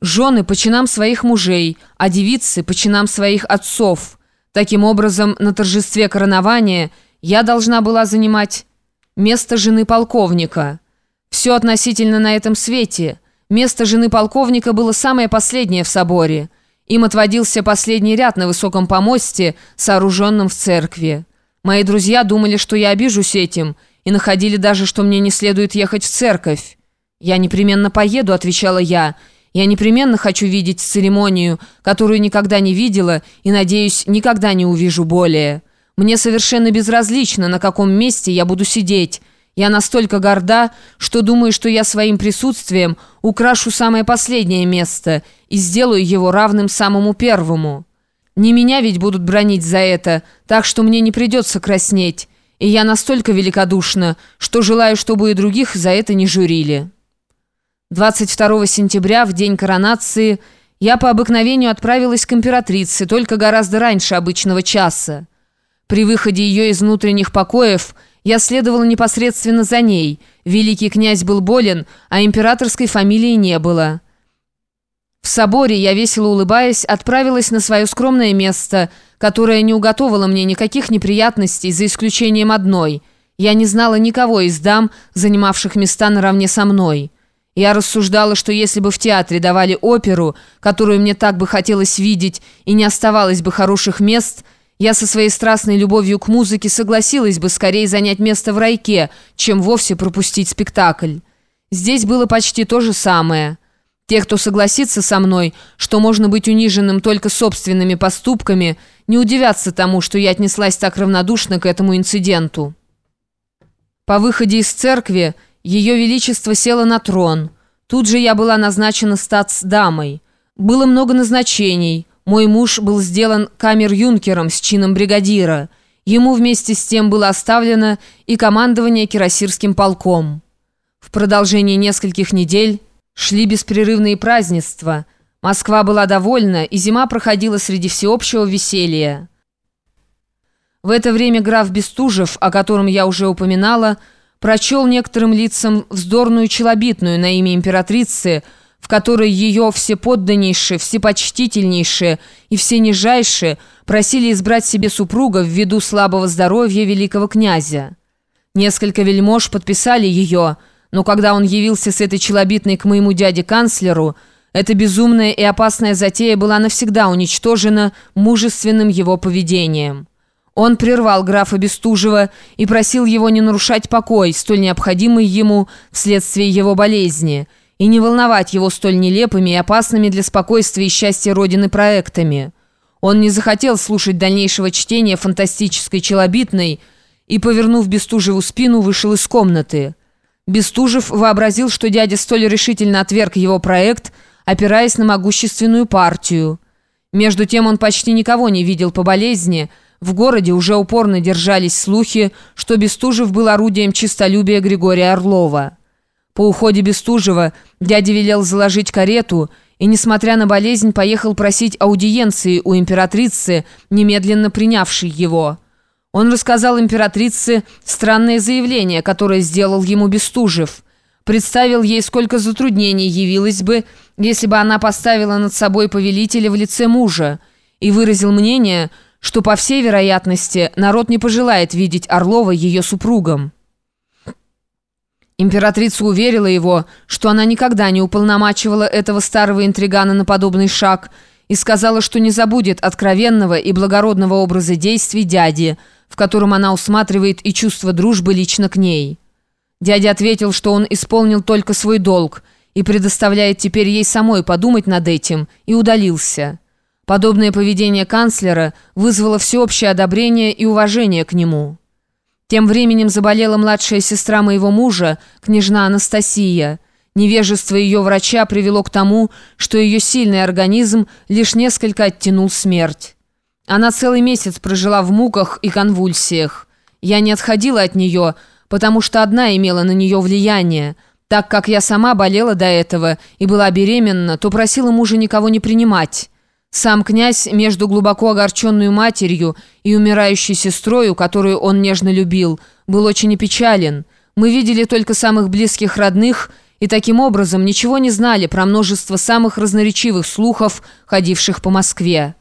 Жены по чинам своих мужей, а девицы по чинам своих отцов. Таким образом, на торжестве коронования я должна была занимать место жены полковника. Все относительно на этом свете. Место жены полковника было самое последнее в соборе. Им отводился последний ряд на высоком помосте, сооруженном в церкви. Мои друзья думали, что я обижусь этим, и находили даже, что мне не следует ехать в церковь. «Я непременно поеду», — отвечала я, — я непременно хочу видеть церемонию, которую никогда не видела и, надеюсь, никогда не увижу более. Мне совершенно безразлично, на каком месте я буду сидеть. Я настолько горда, что думаю, что я своим присутствием украшу самое последнее место и сделаю его равным самому первому. Не меня ведь будут бронить за это, так что мне не придется краснеть. И я настолько великодушна, что желаю, чтобы и других за это не журили». 22 сентября, в день коронации, я по обыкновению отправилась к императрице, только гораздо раньше обычного часа. При выходе ее из внутренних покоев я следовала непосредственно за ней. Великий князь был болен, а императорской фамилии не было. В соборе я, весело улыбаясь, отправилась на свое скромное место, которое не уготовало мне никаких неприятностей, за исключением одной. Я не знала никого из дам, занимавших места наравне со мной. Я рассуждала, что если бы в театре давали оперу, которую мне так бы хотелось видеть, и не оставалось бы хороших мест, я со своей страстной любовью к музыке согласилась бы скорее занять место в райке, чем вовсе пропустить спектакль. Здесь было почти то же самое. Те, кто согласится со мной, что можно быть униженным только собственными поступками, не удивятся тому, что я отнеслась так равнодушно к этому инциденту. По выходе из церкви ее Величество село на трон. Тут же я была назначена статс-дамой. Было много назначений. Мой муж был сделан камер-юнкером с чином бригадира. Ему вместе с тем было оставлено и командование кирасирским полком. В продолжении нескольких недель шли беспрерывные празднества. Москва была довольна, и зима проходила среди всеобщего веселья. В это время граф Бестужев, о котором я уже упоминала, прочел некоторым лицам вздорную челобитную на имя императрицы, в которой ее всеподданнейшие, всепочтительнейшие и всенижайшие просили избрать себе супруга ввиду слабого здоровья великого князя. Несколько вельмож подписали ее, но когда он явился с этой челобитной к моему дяде-канцлеру, эта безумная и опасная затея была навсегда уничтожена мужественным его поведением. Он прервал графа Бестужева и просил его не нарушать покой, столь необходимый ему вследствие его болезни, и не волновать его столь нелепыми и опасными для спокойствия и счастья Родины проектами. Он не захотел слушать дальнейшего чтения фантастической челобитной и, повернув Бестужеву спину, вышел из комнаты. Бестужев вообразил, что дядя столь решительно отверг его проект, опираясь на могущественную партию. Между тем он почти никого не видел по болезни, в городе уже упорно держались слухи, что Бестужев был орудием честолюбия Григория Орлова. По уходе Бестужева дядя велел заложить карету и, несмотря на болезнь, поехал просить аудиенции у императрицы, немедленно принявшей его. Он рассказал императрице странное заявление, которое сделал ему Бестужев. Представил ей, сколько затруднений явилось бы, если бы она поставила над собой повелителя в лице мужа, и выразил мнение – что, по всей вероятности, народ не пожелает видеть Орлова ее супругом. Императрица уверила его, что она никогда не уполномачивала этого старого интригана на подобный шаг и сказала, что не забудет откровенного и благородного образа действий дяди, в котором она усматривает и чувство дружбы лично к ней. Дядя ответил, что он исполнил только свой долг и предоставляет теперь ей самой подумать над этим, и удалился. Подобное поведение канцлера вызвало всеобщее одобрение и уважение к нему. Тем временем заболела младшая сестра моего мужа, княжна Анастасия. Невежество ее врача привело к тому, что ее сильный организм лишь несколько оттянул смерть. Она целый месяц прожила в муках и конвульсиях. Я не отходила от нее, потому что одна имела на нее влияние. Так как я сама болела до этого и была беременна, то просила мужа никого не принимать. Сам князь между глубоко огорченную матерью и умирающей сестрою, которую он нежно любил, был очень опечален. Мы видели только самых близких родных и таким образом ничего не знали про множество самых разноречивых слухов, ходивших по Москве.